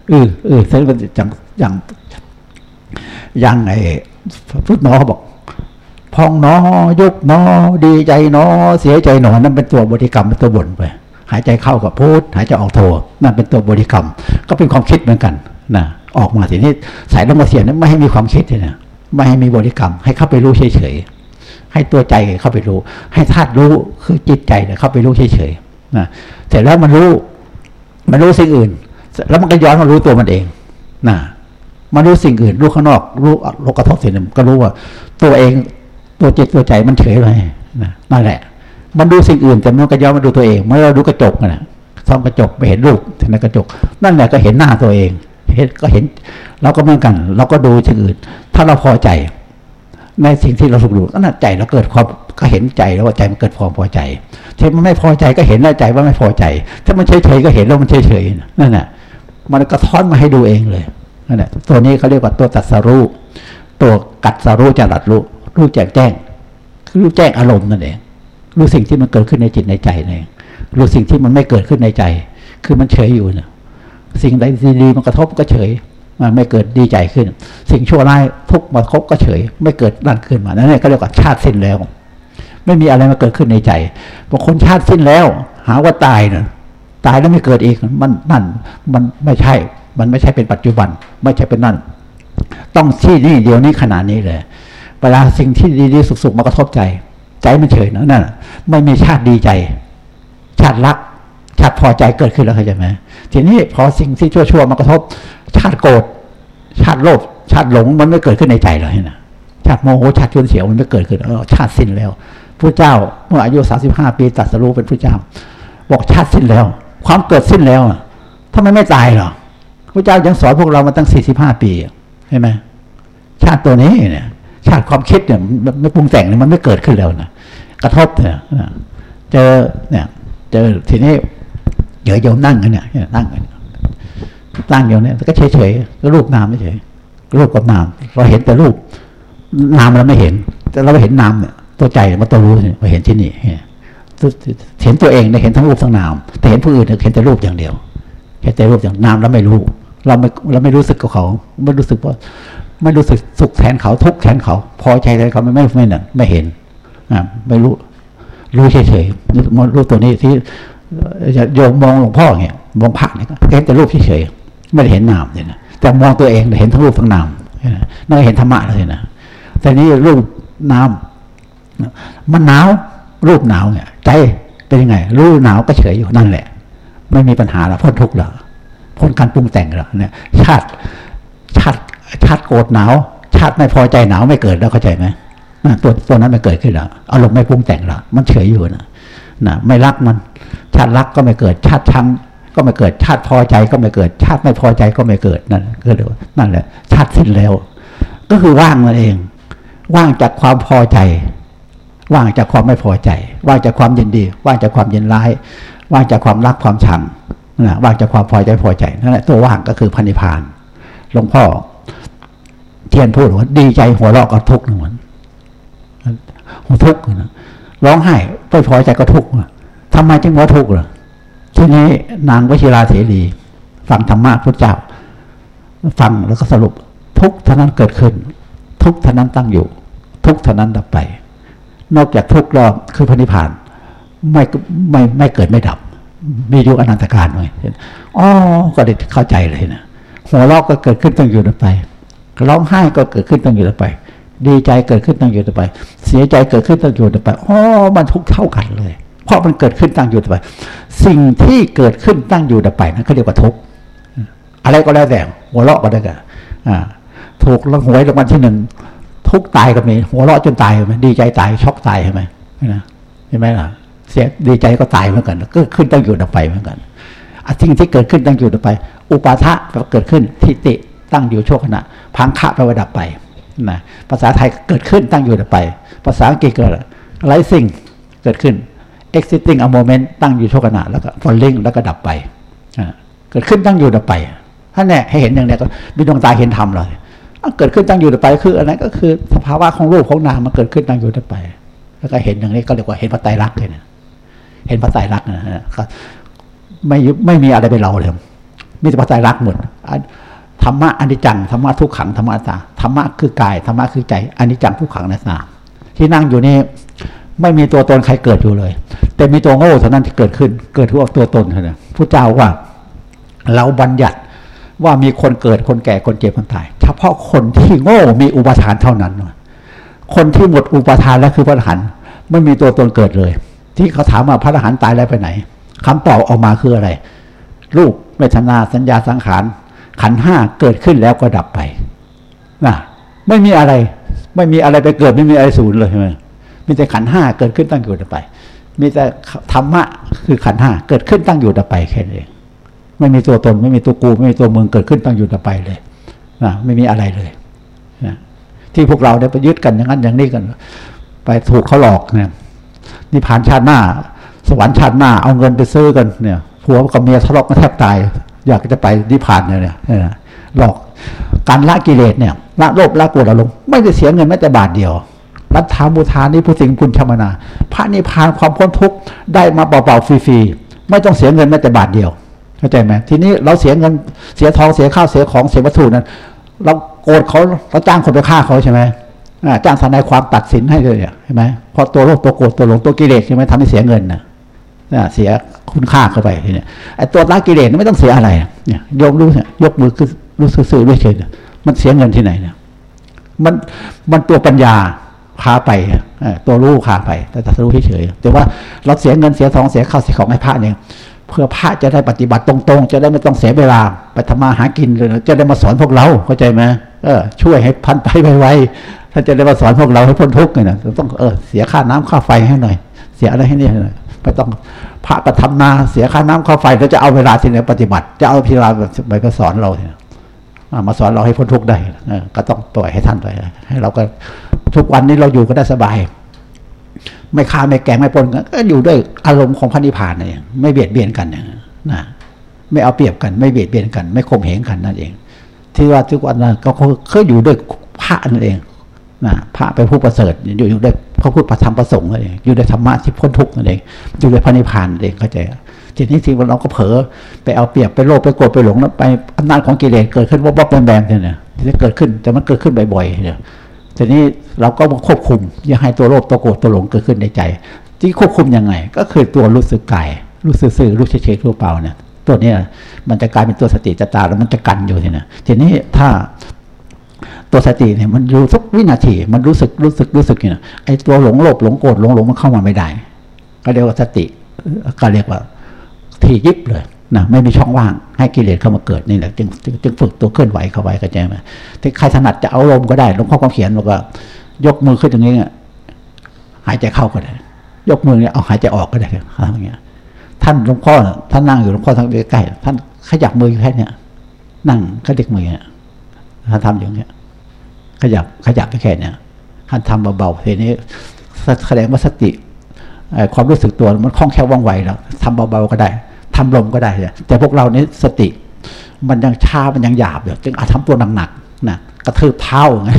เออเออเส้นมันอย่างอย่างอย่างไอ้พุทธหมอเขาบอก พองนอยุกนอ ดีใจนอ เสียใจหนอ นั่นเป็นตัวบริกรรมเป็นตัวบ่นไป หายใจเข้ากับพูดหายใจออกโทนั่นเป็นตัวบริกรรม ก็เป็นความคิดเหมือนกันนะออกมาทีนี้สายลมมาเสียนั้นไม่ให้มีความคิดเลยนะไม่ให้มีบริกรรม ให้เข้าไปรู้เฉยๆให้ตัวใจเข้าไปรู้ ให้ธาตุรู้คือจิตใจเนี่ยเข้าไปรู้เฉยๆนะเสร็จแล้วมันรู้ มันรู้สิ่งอื่น แล้วมันก็ย้อนมารู้ตัวมันเองนะมารู้สิ่งอื่นรู้ข้างนอก รู้โลกกระทบสิ่งหนึ่งก็รู้ว่าตัวเอง ตัวจิตตัวใจมันเฉยเลยนะนั่นแหละ มันดูสิ่งอื่นแต่มันก็ย้อนมาดูตัวเองเมื่อเราดูกระจกนะส่องกระจกไปเห็นรูปในกระจก นั่นแหละก็เห็นหน้าตัวเองเห็นก็เห็น เราก็เหมือนกัน เราก็ดูสิ่งอื่น ถ้าเราพอใจ ในสิ่งที่เราสุขดูก็น่าใจเราเกิดความก็เห็นใจแล้วว่าใจมันเกิดความพอใจถ้ามันไม่พอใจก็เห็นแล้วใจว่าไม่พอใจ ถ้ามันเฉยเฉยก็เห็นแล้วมันเฉยเฉยนั่นแหละมันก็ท้อนมาให้ดูเองเลยนั่นแหละตัวนี้เขาเรียกว่าตัวตัดสรู้ตัวกัดสรู้จะรัดรู้ รู้แจ้งแจ้ง รู้แจ้งอารมณ์นั่นเอง รู้สิ่งที่มันเกิดขึ้นในจิตในใจนั่นเองรู้สิ่งที่มันไม่เกิดขึ้นในใจ คือมันเฉยอยู่นะสิ่งใดดีมันกระทบก็เฉย มันไม่เกิดดีใจขึ้น สิ่งชั่วร้ายทุกมาคบก็เฉย ไม่เกิดนั่นขึ้นมา นั่นก็เรียกว่าชาติสิ้นแล้ว ไม่มีอะไรมาเกิดขึ้นในใจบางคนชาติสิ้นแล้ว หาว่าตายเนะตายแล้วไม่เกิดอีก มันนั่น มันไม่ใช่ มันไม่ใช่เป็นปัจจุบัน ไม่ใช่เป็นนั่น ต้องที่นี่เดียวนี้ขนาดนี้เลย เวลาสิ่งที่ดีๆสุขๆมากระทบใจ ใจมันเฉยนะนั่นไม่มีชาติดีใจ ชาติรัก ชาติพอใจเกิดขึ้นแล้วเข้าใจไหมทีนี้พอสิ่งที่ชั่วๆมากระทบ ชาติโกรธชาติโลภชาติหลงมันไม่เกิดขึ้นในใจเลยนะชาติโมโหชาติชุนเสียวมันไม่เกิดขึ้นเออชาติสิ้นแล้วพระเจ้าเมื่ออายุสาสิบห้าปีตัดสรู้เป็นพระเจ้า บอกชาติสิ้นแล้ว ความเกิดสิ้นแล้วทำไมไม่ตายหรอพระเจ้ายังสอนพวกเรามาตั้งสี่สิบห้าปีใช่ไหมชาติตัวนี้เนี่ย ชาติความคิดเนี่ยไม่ปรุงแต่งเนี่ยมันไม่เกิดขึ้นแล้วนะกระทบเนี่ยเจอเนี่ยเจอทีนี้เดี๋ยวโยมนั่งกันเนี่ยนั่งกันตั้งอยู่เนี่ยก็เฉยเฉยก็รูปนามไม่เฉยรูปกับนาม เราเห็นแต่รูปนามเราไม่เห็น แต่เราเห็นนามเนี่ยตัวใจมันตัวรู้เนี่ยมาเห็นที่นี่เห็นตัวเองเนี่ยเห็นทั้งรูปทั้งนาม แต่เห็นผู้อื่นเห็นแต่รูปอย่างเดียวเห็นแต่รูปอย่างนามแล้วไม่รู้ เราไม่เราไม่รู้สึกกับเขาไม่รู้สึกว่า ไม่รู้สึกสุขแทนเขาทุกข์แทนเขา พอใจแทนเขาไม่ไม่ไม่น่ะไม่เห็นอ่าไม่รู้ รู้เฉยๆรู้ตัวนี้ที่โยมมองหลวงพ่อเนี่ยมองพระเนี่ยก็เห็นแต่รูปเฉยๆไม่ได้เห็นนามเลยนะแต่มองตัวเองเห็นทั้งรูปทั้งนามนั่นเห็นธรรมะเลยนะแต่นี้รูปนามมันหนาวรูปหนาวเนี่ยใจเป็นยังไง รู้หนาวก็เฉยอยู่นั่นแหละ ไม่มีปัญหาแล้วพ้นทุกข์แล้วพ้นการปรุงแต่งแล้วเนี่ยชาติชาติ ชาติโกรธหนาว ชาติไม่พอใจหนาวไม่เกิดแล้วเข้าใจไหมตัวตัวนั้นไม่เกิดขึ้นแล้วอารมณ์ไม่ปรุงแต่งแล้วมันเฉยอยู่นะนะไม่รักมัน ชาติรักก็ไม่เกิด ชาติชังก็ไม่เกิด ชาติพอใจก็ไม่เกิด ชาติไม่พอใจก็ไม่เกิดนั่นก็เรียกว่านั่นแหละ ชาติสิ้นแล้ว ก็คือว่างนั่นเอง ว่างจากความพอใจ ว่างจากความไม่พอใจ ว่างจากความยินดี ว่างจากความยินร้าย ว่างจากความรักความชังนะว่างจากความพอใจพอใจนั่นแหละตัวว่างก็คือพันิพานหลวงพ่อ เทียนพูดว่าดีใจหัวเราะก็ทุกข์หนึ่งวันหัวทุกข์นะร้องไห้ไม่พอใจก็ทุกข์ทำไมจึงว่าทุกข์ล่ะทีนี้นางวชิราเสรีฟังธรรมะพุทธเจ้า ฟังแล้วก็สรุป ทุกเท่านั้นเกิดขึ้น ทุกเท่านั้นตั้งอยู่ ทุกเท่านั้นดับไป นอกจากทุกรอบคือพระนิพพานไม่ไม่ไม่เกิดไม่ดับ มีอยู่อนันตการเลยอ๋อก็ได้เข้าใจเลยนะหัวเราะก็เกิดขึ้นตั้งอยู่ดับไป ร้องไห้ก็เกิดขึ้นตั้งอยู่ดับไป ดีใจเกิดขึ้นตั้งอยู่ดับไป เสียใจเกิดขึ้นตั้งอยู่ดับไปอ๋อมันทุกเท่ากันเลย เพราะมันเกิดขึ้นตั้งอยู่ดับไป สิ่งที่เกิดขึ้นตั้งอยู่ดับไปนั้นเขาเรียกว่าทุกอะไรก็แล้วแต่หัวเราะก็ได้กันถูกรางหวยรางวัลที่หนึ่งทุกตายก็มีหัวเราะจนตายไหมดีใจตายช็อกตายใช่ไหมใช่ไหมล่ะ เสียดีใจก็ตายเหมือนกัน ก็ขึ้นตั้งอยู่ดับไปเหมือนกันสิ่งที่เกิดขึ้นตั้งอยู่ดับไป อุปาทะเกิดขึ้นทิฏฐิตั้งอยู่ชั่วขณะ พังคะแปลว่าดับไปนะภาษาไทยเกิดขึ้นตั้งอยู่ดับไป ภาษาอังกฤษเกิดไรสิ่งเกิดขึ้น existing a moment ตั้งอยู่ชั่วขณะแล้วก็ falling แล้วก็ดับไปเกิดขึ้นตั้งอยู่ดับไปถ้าแน่ให้เห็นอย่างนี้ก็มีดวงตาเห็นธรรมเลยเกิดขึ้นตั้งอยู่ดับไปคืออะไรก็คือสภาวะของรูปของนามมันเกิดขึ้นตั้งอยู่ดับไป แล้วก็เห็นอย่างนี้ก็เรียกว่าเห็นพระไตรลักษณ์เลยนะเห็นพระไตรลักษณ์นะฮะไม่ไม่มีอะไรเป็นเราเลยมีแต่พระไตรลักษณ์หมด ธรรมะอนิจจังธรรมะทุกขังธรรมะตาธรรมะคือกายธรรมะคือใจอนิจจังทุกขังนัตาที่นั่งอยู่นี่ไม่มีตัวตนใครเกิดอยู่เลย แต่มีตัวโง่เท่านั้นที่เกิดขึ้น เกิดทั่วตัวตนเท่านั้นผู้เจ้าว่า เราบัญญัติว่ามีคนเกิดคนแก่คนเจ็บคนตาย เฉพาะคนที่โง่มีอุปทานเท่านั้น คนที่หมดอุปทานแล้วคือพระอรหันต์ไม่มีตัวตนเกิดเลย ที่เขาถามว่าพระอรหันต์ตายแล้วไปไหนคำตอบออกมาคืออะไร รูปเวทนาสัญญาสังขาร ขันห้าเกิดขึ้นแล้วก็ดับไปนะไม่มีอะไร ไม่มีอะไรไปเกิดไม่มีอะไรสูญเลยใช่ไหมมีแต่ขันห้าเกิดขึ้นตั้งอยู่ดับไป มีแต่ธรรมะคือขันห้าเกิดขึ้นตั้งอยู่ดับไปแค่นี้เองไม่มีตัวตนไม่มีตัวกู ไม่มีตัวมึงเกิดขึ้นตั้งอยู่ดับไปเลยนะไม่มีอะไรเลยนะที่พวกเราได้ไปยึดกันอย่างนั้นอย่างนี้กัน ไปถูกเขาหลอกเนี่ยนิพพานชาติหน้า สวรรค์ชาติหน้าเอาเงินไปซื้อกันเนี่ยผัวกับเมียทะเลาะกันแทบตาย อยากจะไปนิพพานเนี่ยหลอกการละกิเลสเนี่ยละโลภละโกรธละหลงไม่ได้เสียเงินแม้แต่บาทเดียวรัฐามุทานนี้ผู้สิงคุณชมนา พระนิพพานความพ้นทุกข์ได้มาเปล่าๆฟรีๆไม่ต้องเสียเงินแม้แต่บาทเดียวเข้าใจไหมทีนี้เราเสียเงินเสียทองเสียข้าวเสียของเสียวัตถุนั้น เราโกรธเขาเราจ้างคนไปฆ่าเขาใช่ไหมจ้างทนายความตัดสินให้เลยใช่ไหมพอตัวโลภตัวโกรธตัวหลงตัวกิเลสใช่ไหมทำให้เสียเงินนะ เสียคุณค่าเข้าไปทีนี้ไอ้ตัวละกิเลสไม่ต้องเสียอะไรเนี่ยยกรู้เนี่ยยกมือคือรู้ซื่อด้วยเฉยมันเสียเงินที่ไหนเนี่ยมันมันตัวปัญญาพาไปตัวรู้พาไป แต่ตัดรู้เฉยแต่ว่าเราเสียเงินเสียทองเสียข้าวเสียของให้พระเนี่ยเพื่อพระจะได้ปฏิบัติตรงๆ จะได้ไม่ต้องเสียเวลาไปทำมาหากินเลยจะได้มาสอนพวกเราเข้าใจไหมเออช่วยให้พันไปไวๆถ้าจะได้มาสอนพวกเราให้พ้นทุกข์เนี่ยต้องเออเสียค่าน้ำค่าไฟให้หน่อย เสียอะไรให้นี่หน่อย ไม่ต้องพระก็ทำนาเสียค่าน้ำค่าไฟแล้วจะเอาเวลาที่ไหนปฏิบัติ จะเอาเวลาไปก็สอนเราเนี่ยมาสอนเราให้พ้นทุกข์ได้ก็ต้องปล่อยให้ท่านไปให้เราก็ทุกวันนี้เราอยู่ก็ได้สบาย ไม่ค้าไม่แกงไม่ปนก็อยู่ด้วยอารมณ์ของพระนิพพานเองไม่เบียดเบียนกันนะไม่เอาเปรียบกัน ไม่เบียดเบียนกัน ไม่ข่มเหงกันนั่นเอง ที่ว่าทุกวันนั้นก็เคยอยู่ด้วยพระนั่นเอง นะพระเป็นผู้ประเสริฐอยู่อยู่ได้วยพระพุทธธรรมประสงค์เองอยู่ด้ธรรมะที่พ้นทุกข์นั่นเองอยู่ด้วยพระนิพพานเองเข้าใจทีนี้ทีเราก็เผลอไปเอาเปรียบไปโลภไปโกรธไปหลงแล้วไปอำนาจของกิเลสเกิดขึ้นว่าบ๊อบแบมแบมเนี่ยที่เกิดขึ้นแต่มันเกิดขึ้นบ่อยๆเนี่ยทีนี้เราก็มาควบคุม อย่าให้ตัวโลภตัวโกรธตัวหลงเกิดขึ้นในใจ ที่ควบคุมยังไง ก็คือตัวรู้สึกกายรู้สึกสื่อรู้เฉยๆทั่วเปล่าเนี่ยตัวนี้มันจะกลายเป็นตัวสติจตาแล้วมันจะกันอยู่ทีนะทีนี้ถ้า ตัวสติเนี่ยมันรู้ทุกวินาทีมันรู้สึกรู้สึกรู้สึกเนี่ยไอ้ตัวหลงโลภหลงโกรธหลงหลงมันเข้ามาไม่ได้ ก็เรียกว่าสติก็เรียกว่าที่ยิบเลยนะไม่มีช่องว่างให้กิเลสเข้ามาเกิดนี่แหละจึงจึงฝึกตัวเคลื่อนไหวเข้าไว้เข้าใจไหมที่ใครถนัดจะเอาลมก็ได้หลวงพ่อก็เขียนบอกว่ายกมือขึ้นอย่างนี้หายใจเข้าก็ได้ ยกมือเนี่ยเอาหายใจออกก็ได้ครับอย่างเงี้ย ท่านหลวงพ่อท่านนั่งอยู่หลวงพ่อทางใกล้ท่านขยับมือแค่เนี้ยนั่งขยับมือเนี่ยท่านทำอย่างเงี้ย ขยับขยับแค่เนี้ยท่านทำเบาๆทีนี้แสดงว่าสติความรู้สึกตัวมันคล่องแคล่วว่องไวแล้วทำเบาๆก็ได้ทำลมก็ได้ แต่พวกเรานี้สติ มันยังช้ามันยังหยาบอยู่จึงอาจทำตัวหนักๆนะกระทืบเท้าไง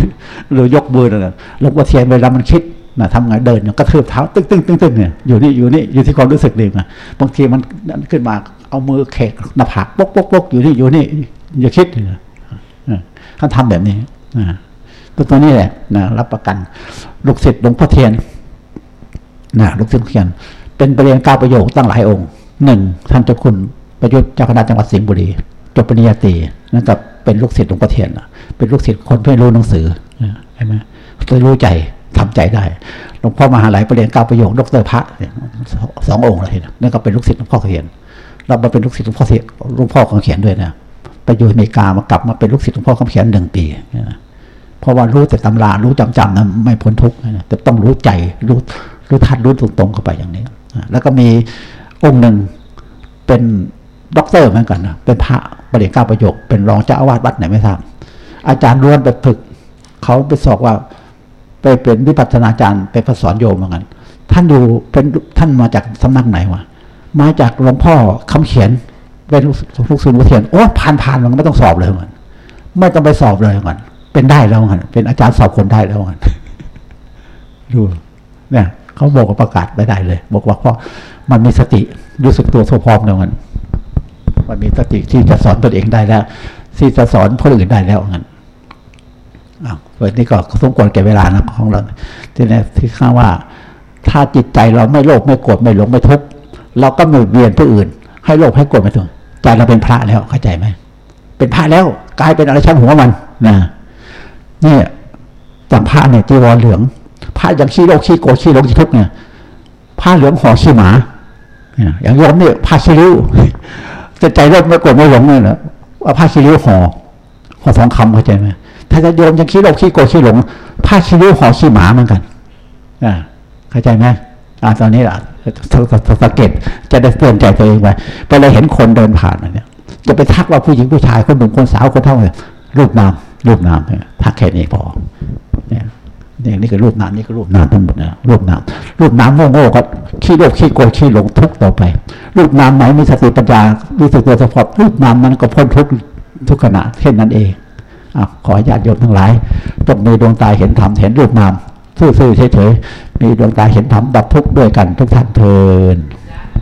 หรือยกมือนะลงกระเทียนเวลามันคิดนะทำไงเดินกระทืบเท้าตึ้งตึ้งตึ้งตึ้งเนี่ยอยู่นี่อยู่นี่อยู่ที่ความรู้สึกดีนะบางทีมันขึ้นมาเอามือเขกหน้าผากปกปกปกอยู่นี่อยู่นี่อย่าคิดนะท่านทำแบบนี้นะ ตัวนี้แหละนะรับประกัน ลูกศิษย์หลวงพ่อเทียนนะลูกศิษย์เขียน เป็นประเรียนก้าประโยคตั้งหลายองค์หนึ่งท่านเจ้าคุณประยุทธ์เจ้าคณะจังหวัดสิงห์บุรีจบปริญญาตรีนั่นกับเป็นลูกศิษย์หลวงพ่อเทียนเป็นลูกศิษย์คนไม่รู้หนังสือใช่ไหมจะรู้ใจทำใจได้หลวงพ่อมหาหลายประเรียนก้าประโยคดรพระสององค์เลยนั่นก็เป็นลูกศิษย์หลวงพ่อเขียนเรามาเป็นลูกศิษย์หลวงพ่อเทียนหลวงพ่อของเขียนด้วยนะไปอยู่อเมริกามากลับมาเป็นลูกศิษย์หลวงพ่อคำเขียนหนึ่งปีนะ เพราะว่ารู้แต่ตำรารู้จำจำนะไม่พ้นทุกข์แต่ต้องรู้ใจรู้รู้ทัดรู้ตรงๆเข้าไปอย่างนี้แล้วก็มีองค์หนึ่งเป็นด็อกเตอร์เหมือนกันนะเป็นพระประเดี๋ยวก้าประโยค เป็นรองเจ้าอาวาสวัดไหนไม่ทราบอาจารย์ล้วนไปฝึกเขาไปสอบว่า ไปเป็นวิปัสสนาจารย์ไปสอนโยมเหมือนกัน ท่านอยู่เป็นท่านมาจากสำนักไหนวะมาจากหลวงพ่อคำเขียนเป็นลูกศิษย์ลูกเทียนโอ้ผ่านผ่านมันไม่ต้องสอบเลยเหมันไม่ต้องไปสอบเลยเหมัน เป็นได้แล้วมันเป็นอาจารย์สอบคนได้แล้วมันดูเนี่ยเขาบอกว่าประกาศไม่ได้เลย บอกว่าเพราะมันมีสติรู้สึกตัวทั่วพร้อมแล้วมันมันมีสติที่จะสอนตนเองได้แล้ว ที่จะสอนคนอื่นได้แล้วงั้นอ้าววันนี้ก็สมควรแก่เวลานะของเราที่นี้ที่ข้าว่า ถ้าจิตใจเราไม่โลภไม่โกรธไม่หลงไม่ทุกข์เราก็ไม่เวียนผู้อื่น ให้โลภให้โกรธไม่ทุกข์ใจเราเป็นพระแล้วเข้าใจไหมเป็นพระแล้วกลายเป็นอะไรชั้นหัวมันนะ นี่จังพระเนี่ยจีวรเหลืองผ้าอย่างขี้โลกขี้โกรธขี้หลงขี้ทุกเนี่ยผ้าเหลืองห่อขี้หมาอย่างโยมเนี่ยผ้าชิริ้วจะใจรบไม่โกรธไม่หลงเลยนะว่าผ้าชิริ้วห่อห่อทองคำเข้าใจไหมถ้าจะโยมยังขี้โลกขี้โกรธขี้หลงผ้าชิริ้วห่อขี้หมาเหมือนกันอ่าเข้าใจไหมอ่าตอนนี้ล่ะสังเกตจะได้เตือนใจตัวเองไว้ไปเลยเห็นคนเดินผ่านเนี่ยจะไปทักว่าผู้หญิงผู้ชายคนหนุ่มคนสาวคนเท่าเนี่ยรูปนาม รูปนามทักแค่นี้พอเนี่ยเนี่ยนี่คือรูปนามนี่คือรูปนามทั้งหมดนะรูปนามรูปนามโง่ๆก็ขี้โลภขี้โกรธขี้หลงทุกต่อไป รูปนามไหนมีสติปัญญารู้สึกตัวเฉพาะรูปนามนั้นก็พ้นทุกทุกขณะแค่นั้นเองอขอญาติโยมทั้งหลายจงมีดวงตาเห็นธรรมเห็นรูปนามซื่อๆเฉยๆมีดวงตาเห็นธรรมดับทุกข์ด้วยกันทุกท่านเทิน